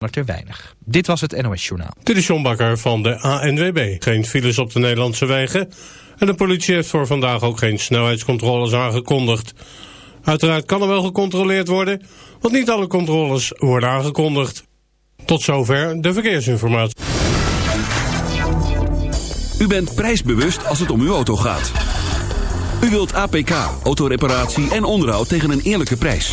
maar te weinig. Dit was het NOS Journaal. Dit is John Bakker van de ANWB. Geen files op de Nederlandse wegen. En de politie heeft voor vandaag ook geen snelheidscontroles aangekondigd. Uiteraard kan er wel gecontroleerd worden, want niet alle controles worden aangekondigd. Tot zover de verkeersinformatie. U bent prijsbewust als het om uw auto gaat. U wilt APK, autoreparatie en onderhoud tegen een eerlijke prijs.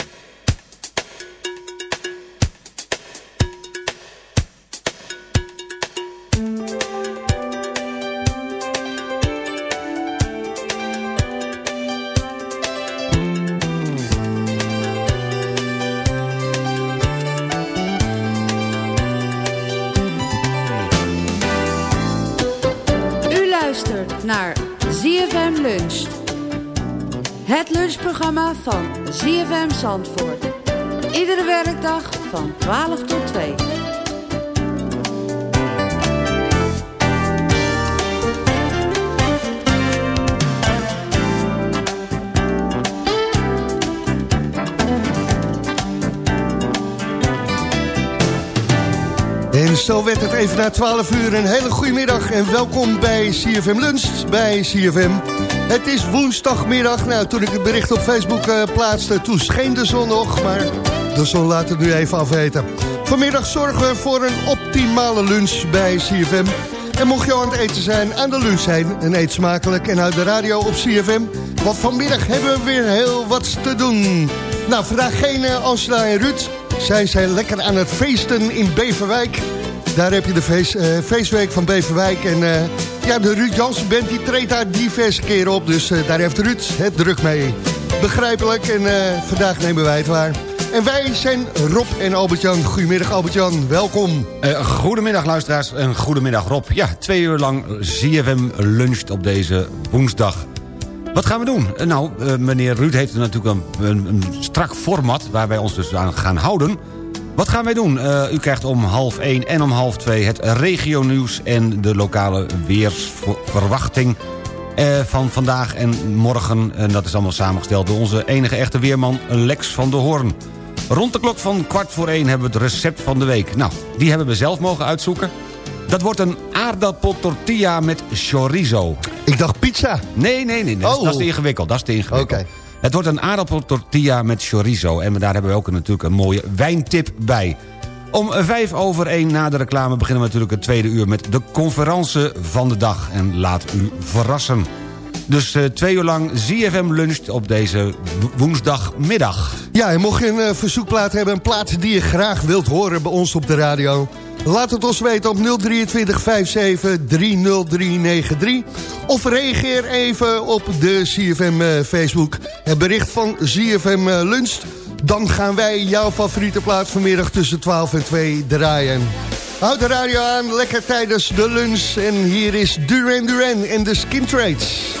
Van ZFM Zandvoort. Iedere werkdag van 12 tot 2. En zo werd het even na 12 uur. Een hele goede middag en welkom bij CFM Lunch, bij CFM. Het is woensdagmiddag. Nou, toen ik het bericht op Facebook eh, plaatste, toen scheen de zon nog. Maar de zon laat het nu even afweten. Vanmiddag zorgen we voor een optimale lunch bij CFM. En mocht je aan het eten zijn, aan de lunch zijn, en eet smakelijk en uit de radio op CFM. Want vanmiddag hebben we weer heel wat te doen. Nou, vandaag geen uh, en Ruud. Zij zijn lekker aan het feesten in Beverwijk. Daar heb je de eh, feestweek van Beverwijk. En eh, ja, de Ruud Jansen band die treedt daar diverse keren op. Dus eh, daar heeft Ruud het druk mee. Begrijpelijk. En vandaag nemen wij het waar. En wij zijn Rob en Albert-Jan. Goedemiddag Albert-Jan, welkom. Goedemiddag luisteraars en goedemiddag Rob. Ja, twee uur lang ZFM luncht op deze woensdag. Wat gaan we doen? Nou, meneer Ruud heeft natuurlijk een, een strak format... waar wij ons dus aan gaan houden. Wat gaan wij doen? Eh, u krijgt om half 1 en om half 2 het regionieuws... en de lokale weersverwachting eh, van vandaag en morgen. En dat is allemaal samengesteld door onze enige echte weerman Lex van der Hoorn. Rond de klok van kwart voor 1 hebben we het recept van de week. Nou, die hebben we zelf mogen uitzoeken. Dat wordt een aardappeltortilla met chorizo. Ik dacht pizza. Nee, nee, nee. Dat, is, Oh. dat is te ingewikkeld. Dat is te ingewikkeld. Oké. Het wordt een aardappeltortilla met chorizo. En daar hebben we ook natuurlijk een mooie wijntip bij. Om vijf over één na de reclame beginnen we natuurlijk het tweede uur... met de conferentie van de dag. En laat u verrassen. Dus eh, twee uur lang ZFM luncht op deze woensdagmiddag. Ja, en mocht je een eh, verzoekplaat hebben, een plaat die je graag wilt horen bij ons op de radio... Laat het ons weten op 023 57 30393. Of reageer even op de ZFM eh, Facebook. Het bericht van ZFM Lunch. Dan gaan wij jouw favoriete plaat vanmiddag tussen 12 en 2 draaien. Houd de radio aan, lekker tijdens de lunch. En hier is Duran Duran en de Skin Trades.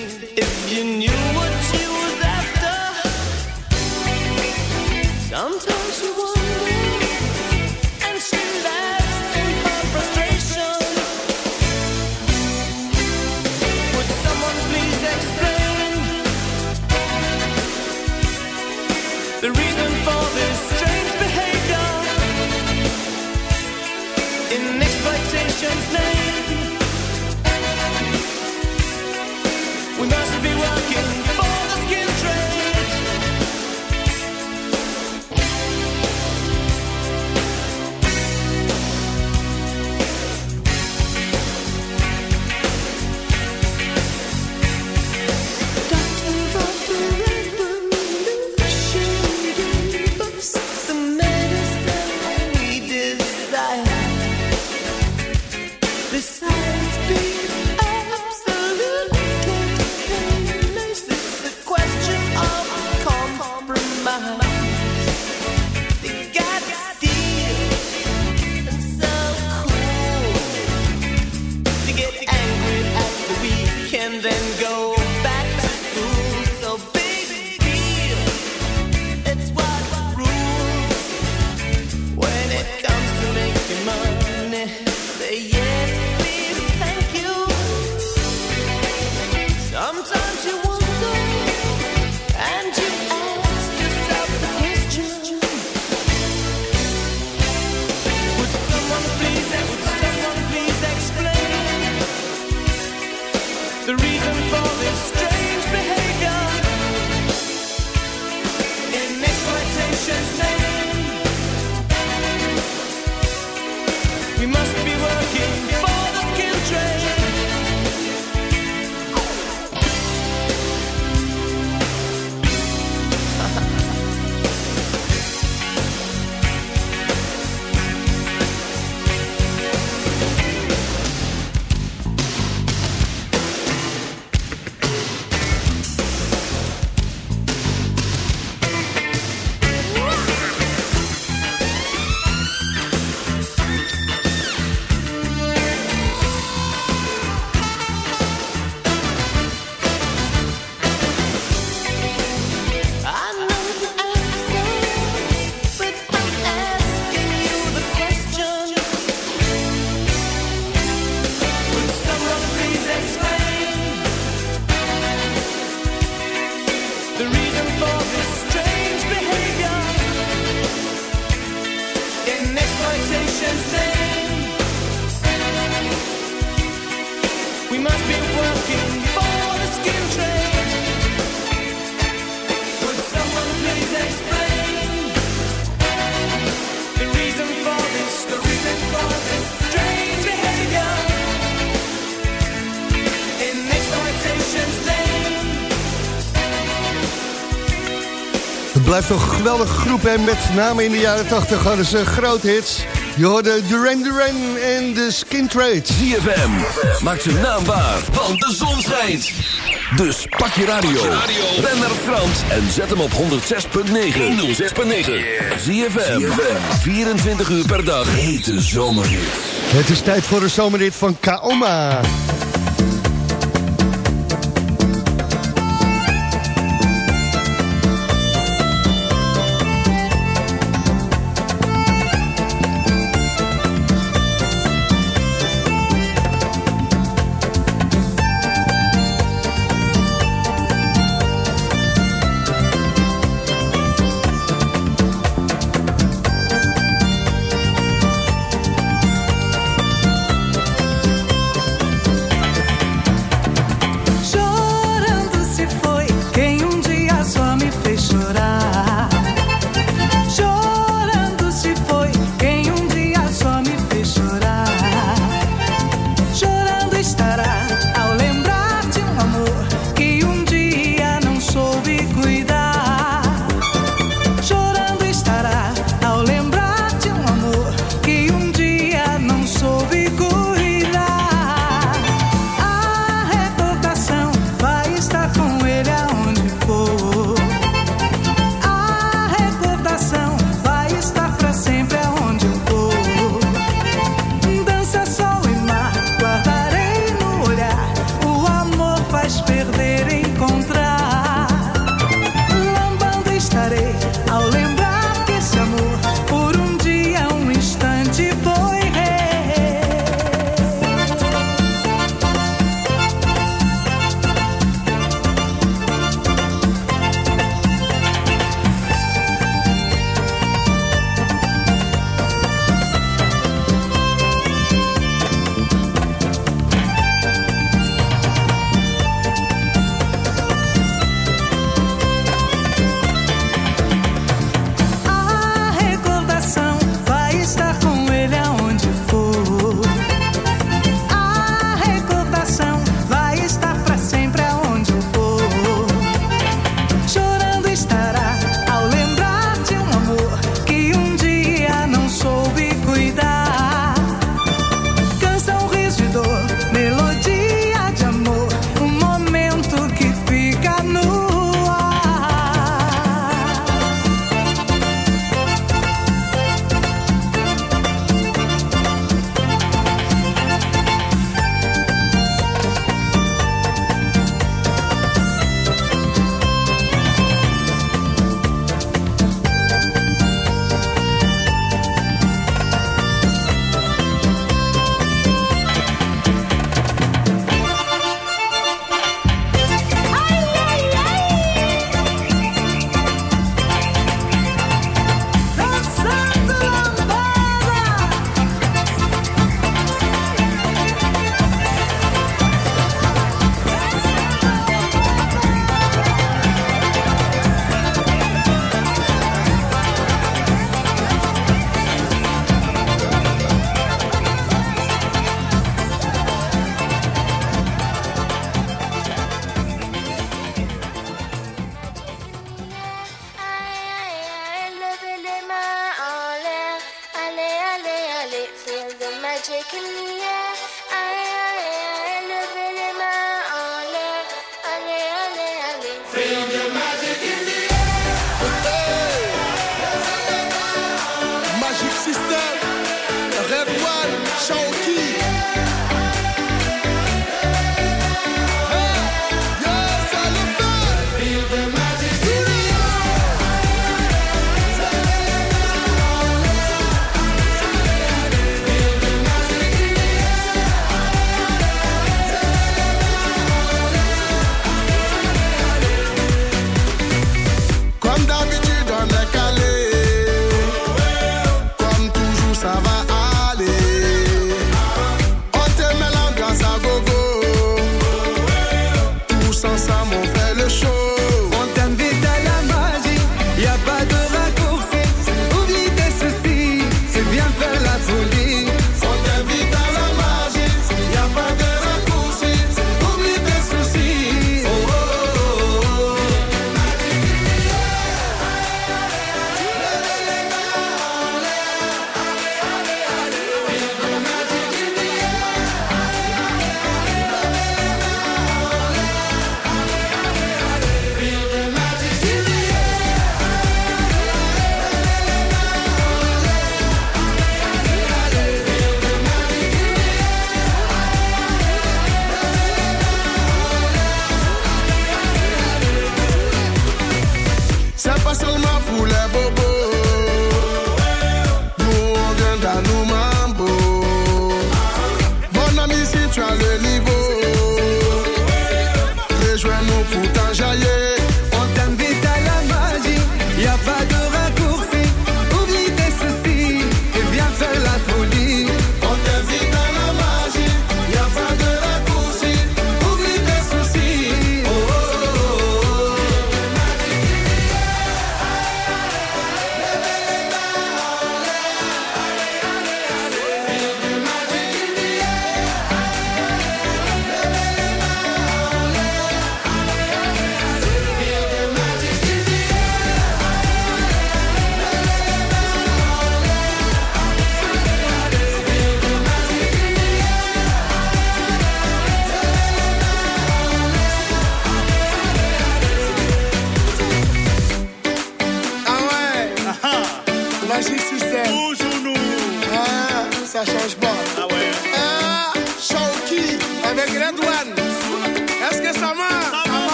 een geweldige groep. En met name in de jaren 80 hadden ze grote hits. Je hoorde Duran Duran en de Skin Trade. ZFM, maak zijn naam waar, de zon schijnt. Dus pak je radio, ben naar Frans en zet hem op 106.9. 106.9. ZFM, 24 uur per dag, hete zomerhit. Het is tijd voor de zomerhit van Kaoma.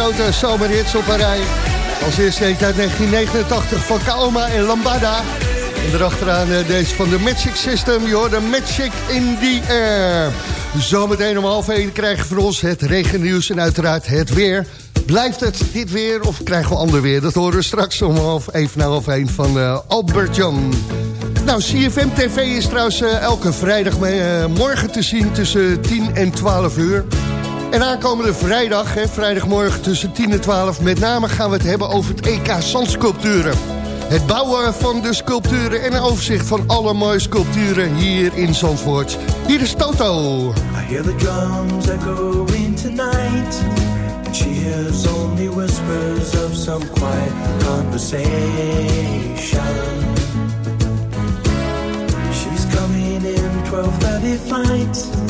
Grote zomerhits op rij. Als eerste uit 1989 van Kaoma en Lambada. En erachteraan eh, deze van de Magic System. Je hoort de Magic in the Air. Zometeen om half één krijgen we voor ons het regennieuws en uiteraard het weer. Blijft het dit weer of krijgen we ander weer? Dat horen we straks om half even na half één van eh, Albert Jan. Nou, CFM TV is trouwens eh, elke vrijdag eh, morgen te zien tussen 10 en 12 uur. En aankomende vrijdag, hè, vrijdagmorgen tussen 10 en 12... met name gaan we het hebben over het EK Zandsculpturen. Het bouwen van de sculpturen en een overzicht van alle mooie sculpturen hier in Zandvoort. Hier is Toto. I hear the drums echoing tonight, and she hears only whispers of some quiet conversation. She's coming in 12:30 flight.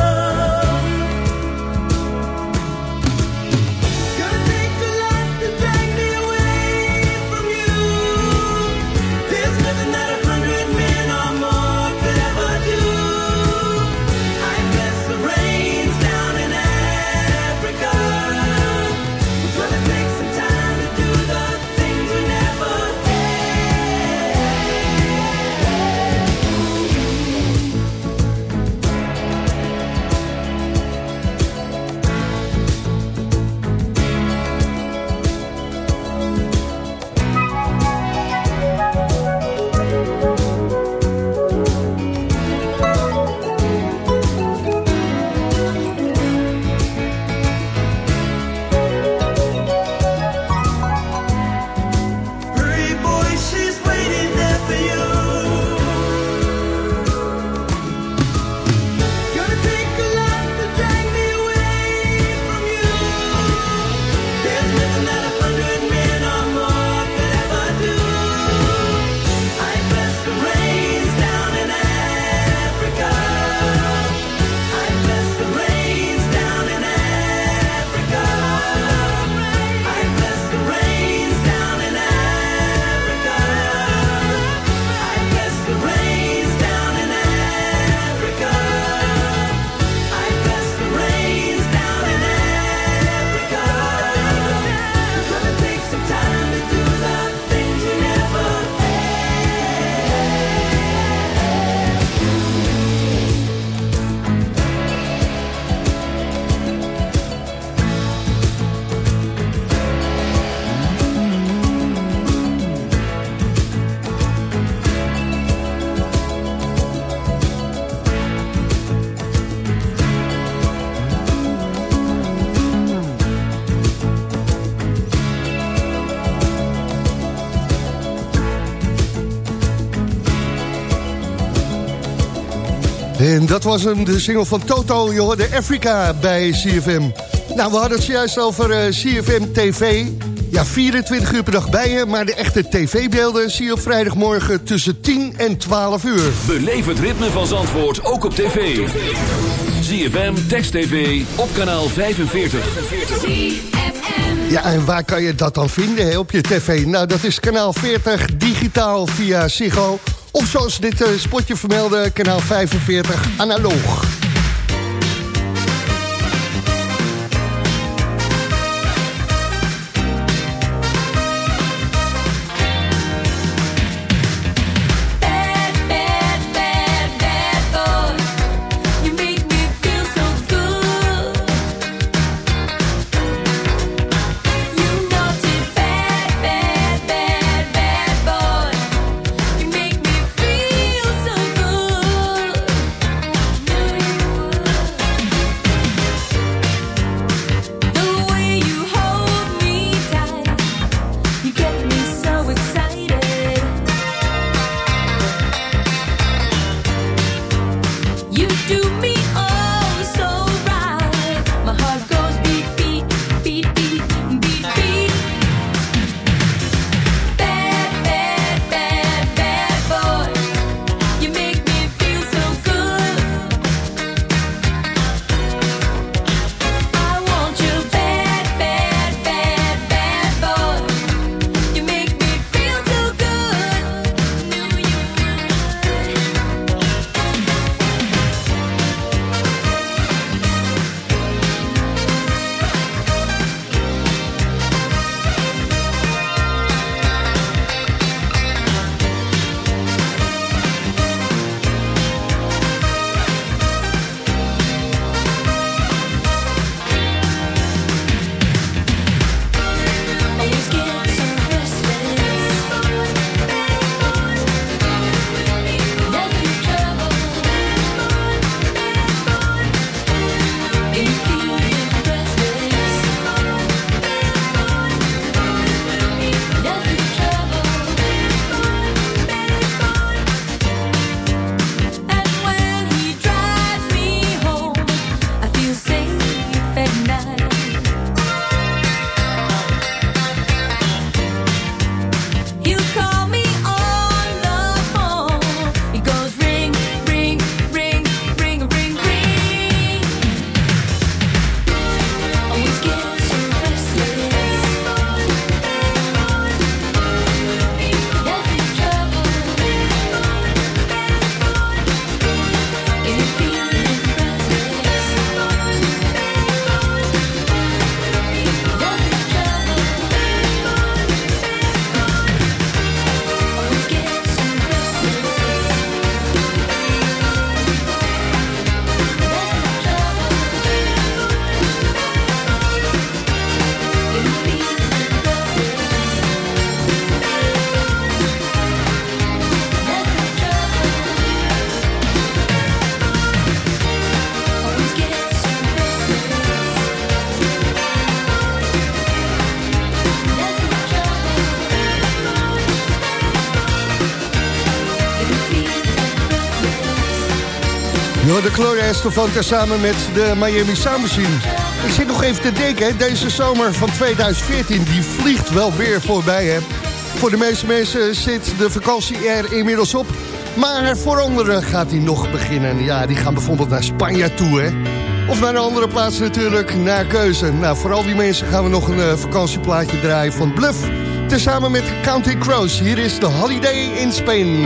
En dat was hem, de single van Toto, je hoorde Afrika bij CFM. Nou, we hadden het juist over eh, CFM TV. Ja, 24 uur per dag bij je, maar de echte tv-beelden zie je op vrijdagmorgen tussen 10 en 12 uur. Beleef het ritme van Zandvoort ook op tv. ZFM, Text TV, op kanaal 45. Ja, en waar kan je dat dan vinden hè, op je tv? Nou, dat is kanaal 40, digitaal via Ziggo. Of zoals dit eh, spotje vermeldde, kanaal 45, analoog. Gloria Estefan samen met de Miami Machine. Ik zit nog even te denken, deze zomer van 2014, die vliegt wel weer voorbij. Hè. Voor de meeste mensen zit de vakantie er inmiddels op. Maar voor anderen gaat die nog beginnen. Ja, die gaan bijvoorbeeld naar Spanje toe, hè. Of naar een andere plaats natuurlijk, naar keuze. Nou, voor al die mensen gaan we nog een eh, vakantieplaatje draaien van Bluff. Tezamen met County Crows. Hier is de Holiday in Spain.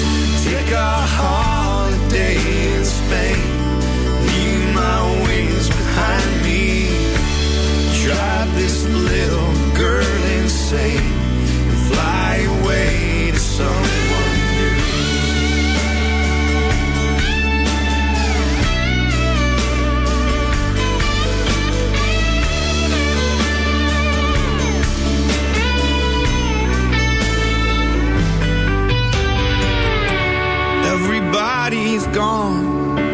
take a holiday in Spain, leave my wings behind me. Drive this little girl insane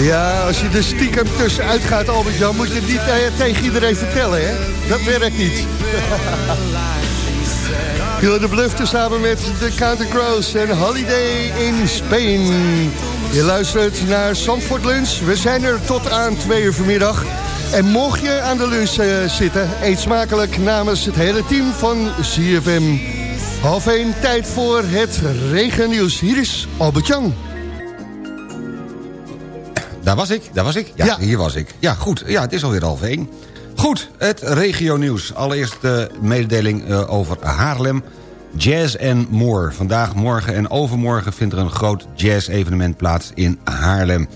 Ja, als je er stiekem tussenuit gaat, Albert-Jan... moet je niet tegen iedereen vertellen, hè? Dat werkt niet. Jullie de Bluff samen met de Counter Crows en Holiday in Spain. Je luistert naar Zandvoort Lunch. We zijn er tot aan twee uur vanmiddag. En mocht je aan de lunch eh, zitten, eet smakelijk namens het hele team van CFM. Half 1, tijd voor het regennieuws. Hier is Albert-Jan. Daar was ik, daar was ik. Ja, Ja. hier was ik. Ja, goed. Ja, het is alweer half één. Goed, het regionieuws. Allereerst de mededeling eh, over Haarlem. Jazz and More. Vandaag, morgen en overmorgen vindt er een groot jazz-evenement plaats in Haarlem.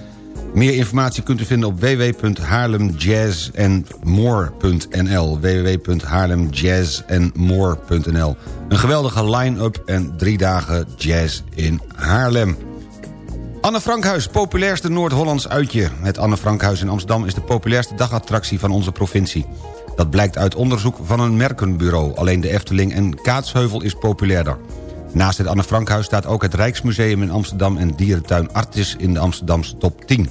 Meer informatie kunt u vinden op www.haarlemjazzandmore.nl www.haarlemjazzandmore.nl Een geweldige line-up en drie dagen jazz in Haarlem. Anne Frankhuis, populairste Noord-Hollands uitje. Het Anne Frankhuis in Amsterdam is de populairste dagattractie van onze provincie. Dat blijkt uit onderzoek van een merkenbureau. Alleen de Efteling en Kaatsheuvel is populairder. Naast het Anne Frankhuis staat ook het Rijksmuseum in Amsterdam... en dierentuin Artis in de Amsterdamse top 10.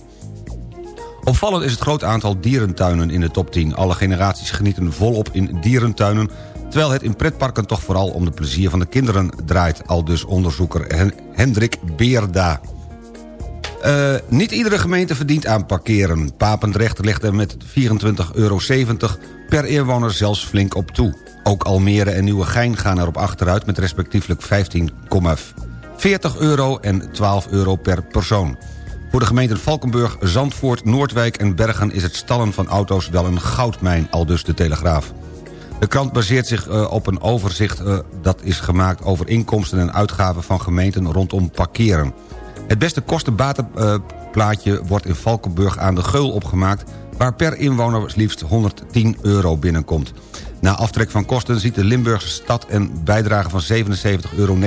Opvallend is het groot aantal dierentuinen in de top 10. Alle generaties genieten volop in dierentuinen... terwijl het in pretparken toch vooral om de plezier van de kinderen draait... al dus onderzoeker Hen- Hendrik Beerda. Eh, niet iedere gemeente verdient aan parkeren. Papendrecht ligt er met 24,70 euro per inwoner zelfs flink op toe. Ook Almere en Nieuwegein gaan erop achteruit... met respectievelijk 15,40 euro en 12 euro per persoon. Voor de gemeenten Valkenburg, Zandvoort, Noordwijk en Bergen... is het stallen van auto's wel een goudmijn, al dus de Telegraaf. De krant baseert zich eh, op een overzicht eh, dat is gemaakt... over inkomsten en uitgaven van gemeenten rondom parkeren. Het beste kostenbatenplaatje wordt in Valkenburg aan de Geul opgemaakt... waar per inwoner liefst 110 euro binnenkomt. Na aftrek van kosten ziet de Limburgse stad een bijdrage van 77,90 euro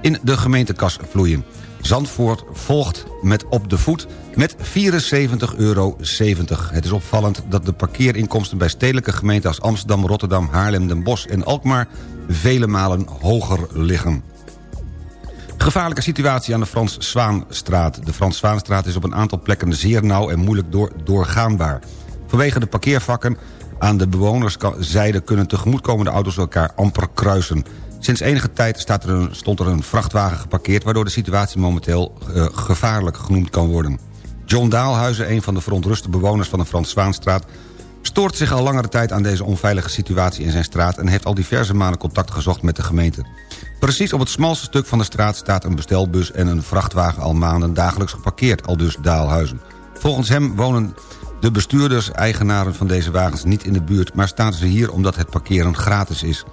in de gemeentekas vloeien. Zandvoort volgt met op de voet met 74,70 euro. Het is opvallend dat de parkeerinkomsten bij stedelijke gemeenten als Amsterdam, Rotterdam, Haarlem, Den Bosch en Alkmaar vele malen hoger liggen. Gevaarlijke situatie aan de Frans Zwaanstraat. De Frans Zwaanstraat is op een aantal plekken zeer nauw en moeilijk door, doorgaanbaar. Vanwege de parkeervakken aan de bewonerszijde kunnen tegemoetkomende auto's elkaar amper kruisen. Sinds enige tijd staat er een, stond er een vrachtwagen geparkeerd... waardoor de situatie momenteel eh, gevaarlijk genoemd kan worden. John Daalhuizen, een van de verontruste bewoners van de Frans Zwaanstraat... stoort zich al langere tijd aan deze onveilige situatie in zijn straat... en heeft al diverse malen contact gezocht met de gemeente. Precies op het smalste stuk van de straat staat een bestelbus... en een vrachtwagen al maanden dagelijks geparkeerd, al dus Daalhuizen. Volgens hem wonen de bestuurders, eigenaren van deze wagens niet in de buurt... maar staan ze hier omdat het parkeren gratis is.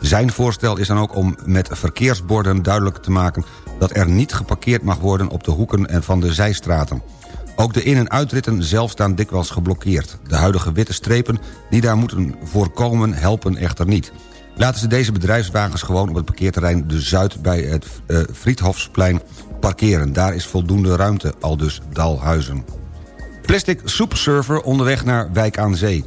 Zijn voorstel is dan ook om met verkeersborden duidelijk te maken... dat er niet geparkeerd mag worden op de hoeken en van de zijstraten. Ook de in- en uitritten zelf staan dikwijls geblokkeerd. De huidige witte strepen die daar moeten voorkomen helpen echter niet. Laten ze deze bedrijfswagens gewoon op het parkeerterrein De Zuid... bij het eh, Friedhofsplein parkeren. Daar is voldoende ruimte, al dus Dalhuizen. Plastic soepsurfer onderweg naar Wijk aan Zee.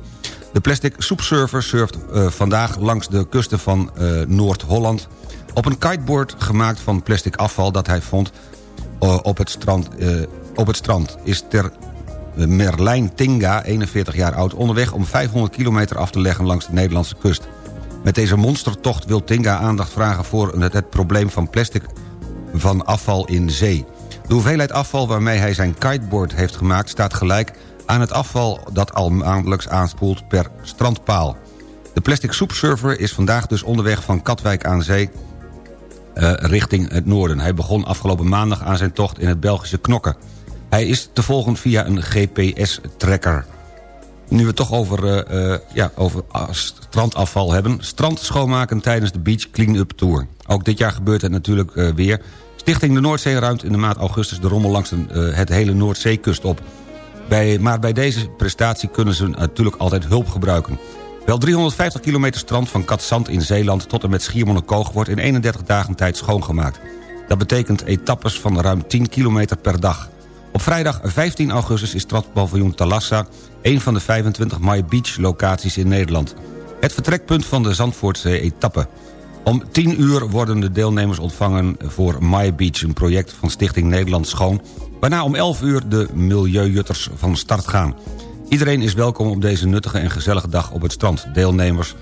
De plastic soepsurfer surft eh, vandaag langs de kusten van eh, Noord-Holland... op een kiteboard gemaakt van plastic afval dat hij vond op, het strand, op het strand. Is ter Merlijn Tinga, 41 jaar oud, onderweg om 500 kilometer af te leggen langs de Nederlandse kust. Met deze monstertocht wil Tinga aandacht vragen voor het, het probleem van plastic van afval in zee. De hoeveelheid afval waarmee hij zijn kiteboard heeft gemaakt... staat gelijk aan het afval dat al maandelijks aanspoelt per strandpaal. De plastic soepsurfer is vandaag dus onderweg van Katwijk aan zee... eh, richting het noorden. Hij begon afgelopen maandag aan zijn tocht in het Belgische Knokken. Hij is te volgen via een GPS-tracker. Nu we het toch over, eh, eh, ja, over ah, strandafval hebben. Strand schoonmaken tijdens de Beach Clean-up Tour. Ook dit jaar gebeurt het natuurlijk eh, weer. Stichting de Noordzee ruimt in de maand augustus de rommel langs het hele Noordzeekust op. Bij, maar bij deze prestatie kunnen ze natuurlijk altijd hulp gebruiken. Wel 350 kilometer strand van Katzand in Zeeland tot en met Schiermonnikoog wordt in 31 dagen tijd schoongemaakt. Dat betekent etappes van ruim 10 kilometer per dag. Op vrijdag 15 augustus is strandpaviljoen Talassa... een van de 25 My Beach locaties in Nederland. Het vertrekpunt van de Zandvoortse etappe. Om 10 uur worden de deelnemers ontvangen voor My Beach... een project van Stichting Nederland Schoon... waarna om 11 uur de milieujutters van start gaan. Iedereen is welkom op deze nuttige en gezellige dag op het strand. Deelnemers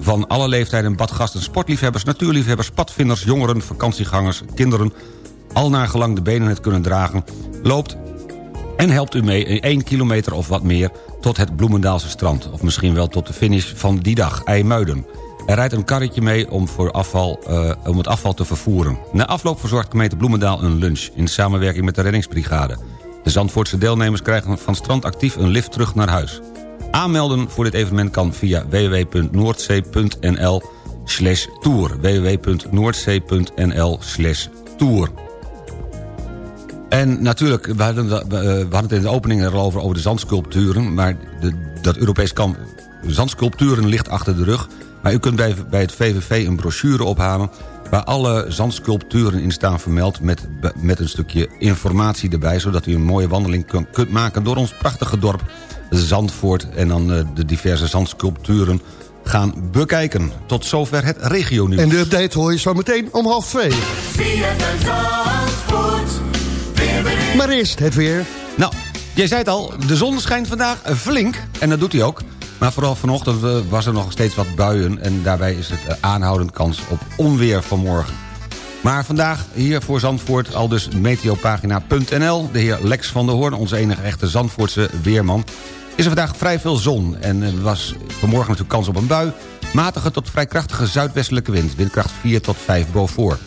van alle leeftijden, badgasten, sportliefhebbers... natuurliefhebbers, padvinders, jongeren, vakantiegangers, kinderen... al naar gelang de benen het kunnen dragen... loopt en helpt u mee in 1 kilometer of wat meer tot het Bloemendaalse strand. Of misschien wel tot de finish van die dag, IJmuiden. Er rijdt een karretje mee om, voor afval, eh, om het afval te vervoeren. Na afloop verzorgt gemeente Bloemendaal een lunch... in samenwerking met de reddingsbrigade. De Zandvoortse deelnemers krijgen van strand actief een lift terug naar huis. Aanmelden voor dit evenement kan via www.noordzee.nl slash tour. www.noordzee.nl slash tour. En natuurlijk, we hadden, we, eh, we hadden het in de opening erover over de zandsculpturen... maar de, dat Europees kamp zandsculpturen ligt achter de rug... maar u kunt bij, bij het VVV een brochure ophalen... waar alle zandsculpturen in staan vermeld... met, met een stukje informatie erbij... zodat u een mooie wandeling kun- kunt maken door ons prachtige dorp Zandvoort... en dan eh, de diverse zandsculpturen gaan bekijken. Tot zover het regio En de update hoor je zo meteen om half twee. Maar eerst het weer. Nou, jij zei het al, de zon schijnt vandaag flink. En dat doet hij ook. Maar vooral vanochtend eh, was er nog steeds wat buien... en daarbij is het eh, aanhoudend kans op onweer vanmorgen. Maar vandaag hier voor Zandvoort al dus meteopagina.nl. De heer Lex van der Hoorn, onze enige echte Zandvoortse weerman... is er vandaag vrij veel zon. En er was vanmorgen natuurlijk kans op een bui. Matige tot vrij krachtige zuidwestelijke wind. Windkracht 4 tot 5 boven.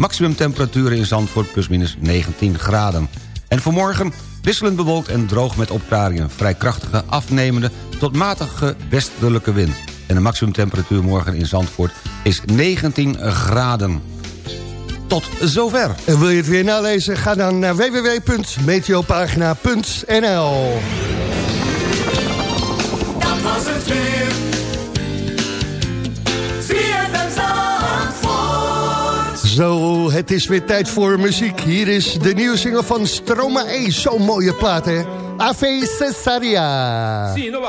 Maximum temperaturen in Zandvoort plus minus 19 graden. En vanmorgen wisselend bewolkt en droog met opklaringen. Vrij krachtige, afnemende tot matige westelijke wind. En de maximumtemperatuur morgen in Zandvoort is 19 graden. Tot zover. En wil je het weer nalezen? Ga dan naar www.meteopagina.nl Dat was het weer. Zo, het is weer tijd voor muziek. Hier is de nieuwe single van Stromae. Zo'n mooie plaat, hè? Ave Cesaria. Sì, no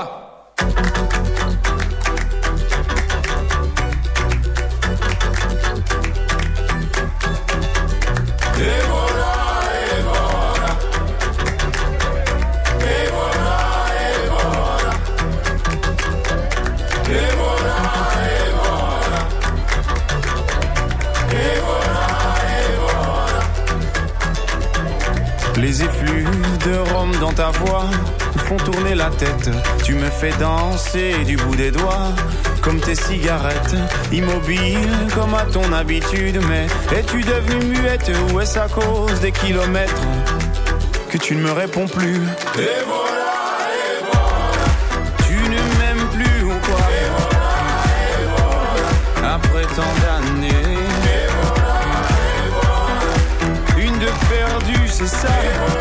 Ta voix, font tourner la tête. Tu me fais danser du bout des doigts, comme tes cigarettes. Immobile, comme à ton habitude, mais es-tu devenue muette ou est-ce à cause des kilomètres que tu ne me réponds plus? Et voilà, et voilà. Tu ne m'aimes plus ou quoi? Et voilà, et voilà. Après tant d'années, voilà, voilà. une de perdue, c'est ça? Et voilà.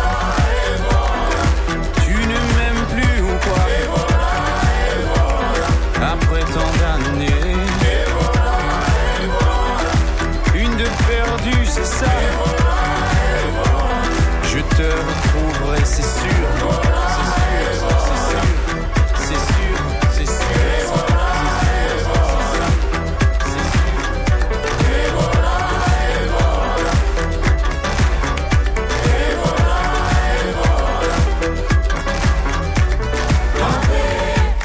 Je te retrouverai, c'est sûr. C'est sûr, c'est sûr. C'est sûr, c'est sûr.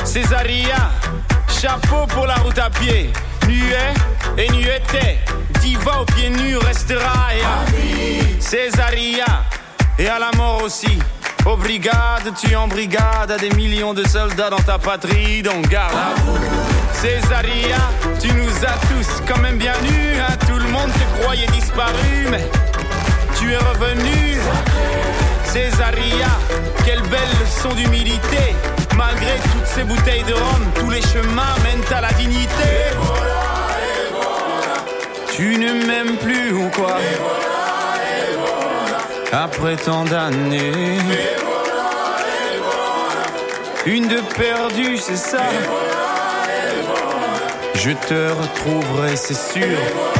Césaria, chapeau pour la route à pied. Nuet et nueté, diva aux pieds nus restera. Et à Césaria, et à la mort aussi. Aux brigades, tu en brigade, à des millions de soldats dans ta patrie, donc garde à. Césaria, tu nous as tous quand même bien nus, hein. tout le monde te croyait disparu, mais tu es revenu. Césaria, quelle belle leçon d'humilité. Malgré toutes ces bouteilles de rhum, tous les chemins mènent à la dignité. Tu ne m'aimes plus ou quoi Après tant d'années. Une de perdue, c'est ça. Je te retrouverai, c'est sûr. C'est sûr,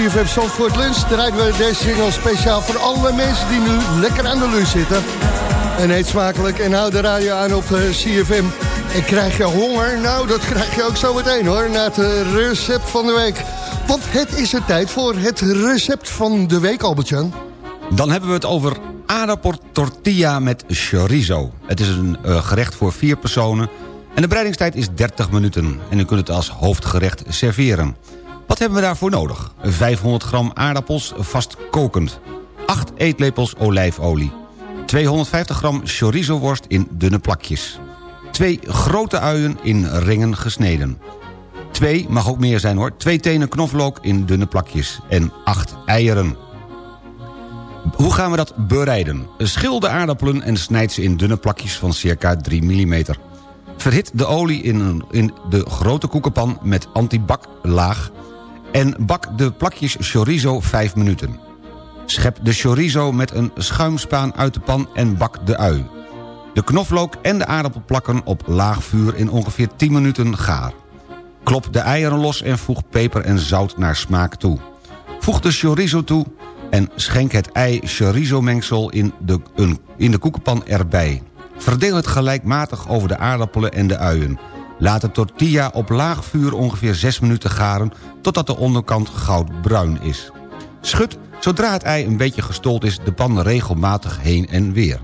CFM Zandvoort Lunch draaien we deze single speciaal voor alle mensen die nu lekker aan de lunch zitten. En eet smakelijk en hou de radio aan op eh, CFM. En krijg je honger? Nou, dat krijg je ook zo meteen hoor, na het eh, recept van de week. Want het is de tijd voor het recept van de week, Albert-Jan. Dan hebben we het over tortilla met chorizo. Het is een eh, gerecht voor vier personen en de bereidingstijd is 30 minuten. En u kunt het als hoofdgerecht serveren. Wat hebben we daarvoor nodig? 500 gram aardappels vast kokend. 8 eetlepels olijfolie. 250 gram chorizo-worst in dunne plakjes. 2 grote uien in ringen gesneden. 2, mag ook meer zijn hoor, 2 tenen knoflook in dunne plakjes. En 8 eieren. Hoe gaan we dat bereiden? Schil de aardappelen en snijd ze in dunne plakjes van circa 3 mm. Verhit de olie in, in de grote koekenpan met antibaklaag... en bak de plakjes chorizo 5 minuten. Schep de chorizo met een schuimspaan uit de pan en bak de ui. De knoflook en de aardappelplakken op laag vuur in ongeveer 10 minuten gaar. Klop de eieren los en voeg peper en zout naar smaak toe. Voeg de chorizo toe en schenk het ei-chorizo-mengsel in de, in de koekenpan erbij. Verdeel het gelijkmatig over de aardappelen en de uien. Laat de tortilla op laag vuur ongeveer 6 minuten garen... totdat de onderkant goudbruin is. Schud, zodra het ei een beetje gestold is... de pan regelmatig heen en weer.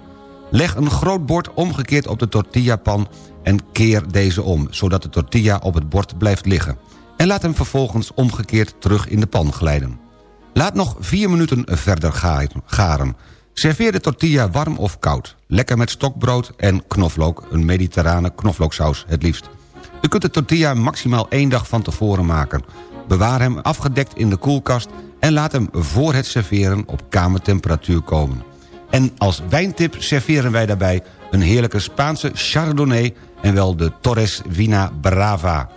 Leg een groot bord omgekeerd op de tortillapan... en keer deze om, zodat de tortilla op het bord blijft liggen. En laat hem vervolgens omgekeerd terug in de pan glijden. Laat nog 4 minuten verder ga- garen. Serveer de tortilla warm of koud. Lekker met stokbrood en knoflook, een mediterrane knoflooksaus het liefst. U kunt de tortilla maximaal één dag van tevoren maken. Bewaar hem afgedekt in de koelkast... en laat hem voor het serveren op kamertemperatuur komen. En als wijntip serveren wij daarbij een heerlijke Spaanse Chardonnay... en wel de Torres Vina Brava.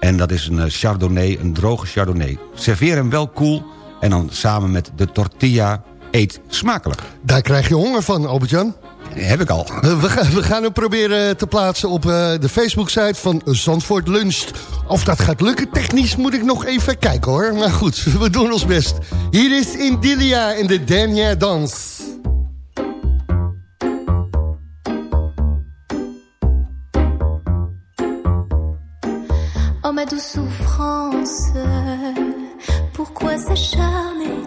En dat is een eh, Chardonnay, een droge Chardonnay. Serveer hem wel koel en dan samen met de tortilla eet smakelijk. Daar krijg je honger van, Albert-Jan. Heb ik al. We gaan, we gaan hem proberen te plaatsen op eh, de Facebook-site van Zandvoort Luncht. Of dat gaat lukken technisch moet ik nog even kijken hoor. Maar goed, we doen ons best. Hier is Indilia in de Dernière Dans. Oh ma douce souffrance, pourquoi s'acharner,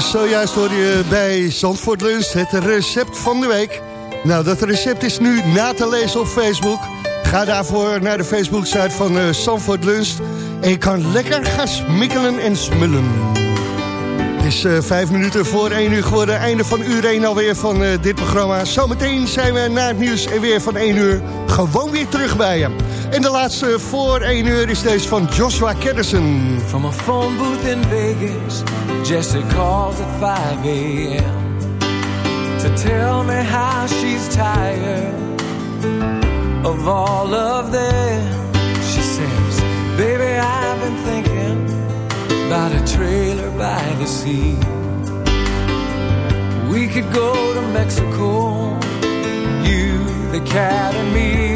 Zojuist hoor je bij Zandvoort Lunch het recept van de week. Nou, dat recept is nu na te lezen op Facebook. Ga daarvoor naar de Facebook-site van eh Zandvoort Lunch. En je kan lekker gaan smikkelen en smullen. Het is eh, vijf minuten voor één uur geworden. Einde van uur 1 alweer van eh, dit programma. Zometeen zijn we na het nieuws en weer van 1 uur gewoon weer terug bij je. En de laatste voor 1 uur is deze van Joshua Kennison. From a phone booth in Vegas, Jesse calls at 5 a.m. to tell me how she's tired of all of them. She says, Baby, I've been thinking about a trailer by the sea. We could go to Mexico, you, the cat, and me.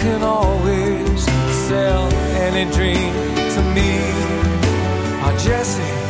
Can always sell any dream to me. Oh, Jesse,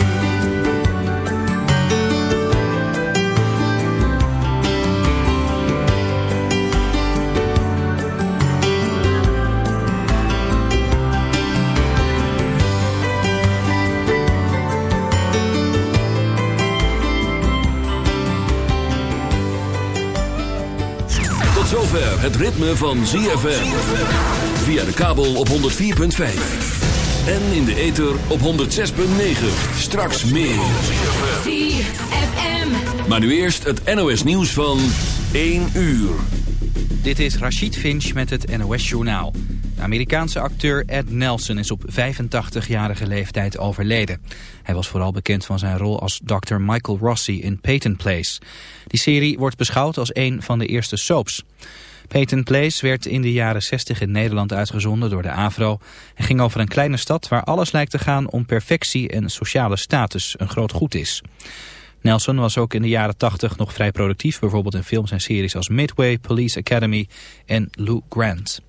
Het ritme van ZFM. Via de kabel op 104.5. En in de ether op 106.9. Straks meer. Maar nu eerst het NOS nieuws van 1 uur. Dit is Rachid Finch met het NOS Journaal. De Amerikaanse acteur Ed Nelson is op 85-jarige leeftijd overleden. Hij was vooral bekend van zijn rol als Dr. Michael Rossi in Peyton Place. Die serie wordt beschouwd als een van de eerste soaps. Peyton Place werd in de jaren 60 in Nederland uitgezonden door de AVRO... en ging over een kleine stad waar alles lijkt te gaan om perfectie en sociale status een groot goed is. Nelson was ook in de jaren 80 nog vrij productief, bijvoorbeeld in films en series als Midway, Police Academy en Lou Grant.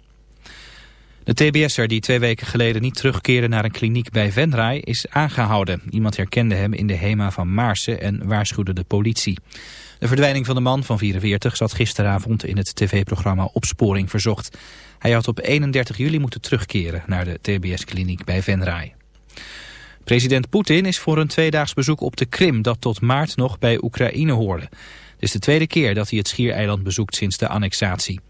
De TBS'er die twee weken geleden niet terugkeerde naar een kliniek bij Venray is aangehouden. Iemand herkende hem in de HEMA van Maarsen en waarschuwde de politie. De verdwijning van de man van 44 zat gisteravond in het tv-programma Opsporing Verzocht. Hij had op 31 juli moeten terugkeren naar de TBS-kliniek bij Venray. President Poetin is voor een tweedaags bezoek op de Krim dat tot maart nog bij Oekraïne hoorde. Het is de tweede keer dat hij het schiereiland bezoekt sinds de annexatie.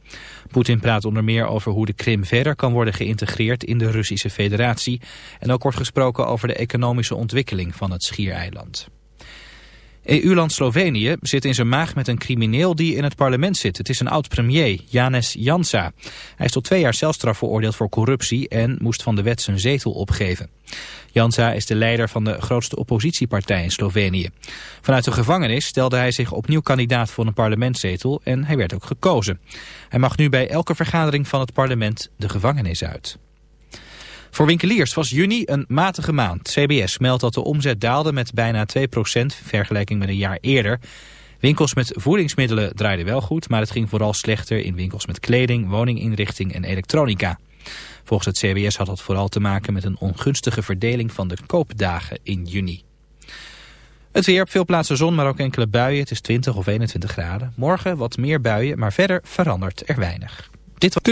Poetin praat onder meer over hoe de Krim verder kan worden geïntegreerd in de Russische federatie. En ook wordt gesproken over de economische ontwikkeling van het schiereiland. EU-land Slovenië zit in zijn maag met een crimineel die in het parlement zit. Het is een oud-premier, Janez Jansa. Hij is tot twee jaar celstraf veroordeeld voor corruptie en moest van de wet zijn zetel opgeven. Jansa is de leider van de grootste oppositiepartij in Slovenië. Vanuit de gevangenis stelde hij zich opnieuw kandidaat voor een parlementszetel en hij werd ook gekozen. Hij mag nu bij elke vergadering van het parlement de gevangenis uit. Voor winkeliers was juni een matige maand. CBS meldt dat de omzet daalde met bijna 2% in vergelijking met een jaar eerder. Winkels met voedingsmiddelen draaiden wel goed, maar het ging vooral slechter in winkels met kleding, woninginrichting en elektronica. Volgens het CBS had dat vooral te maken met een ongunstige verdeling van de koopdagen in juni. Het weer op veel plaatsen zon, maar ook enkele buien. Het is 20 of 21 graden. Morgen wat meer buien, maar verder verandert er weinig. Dit was...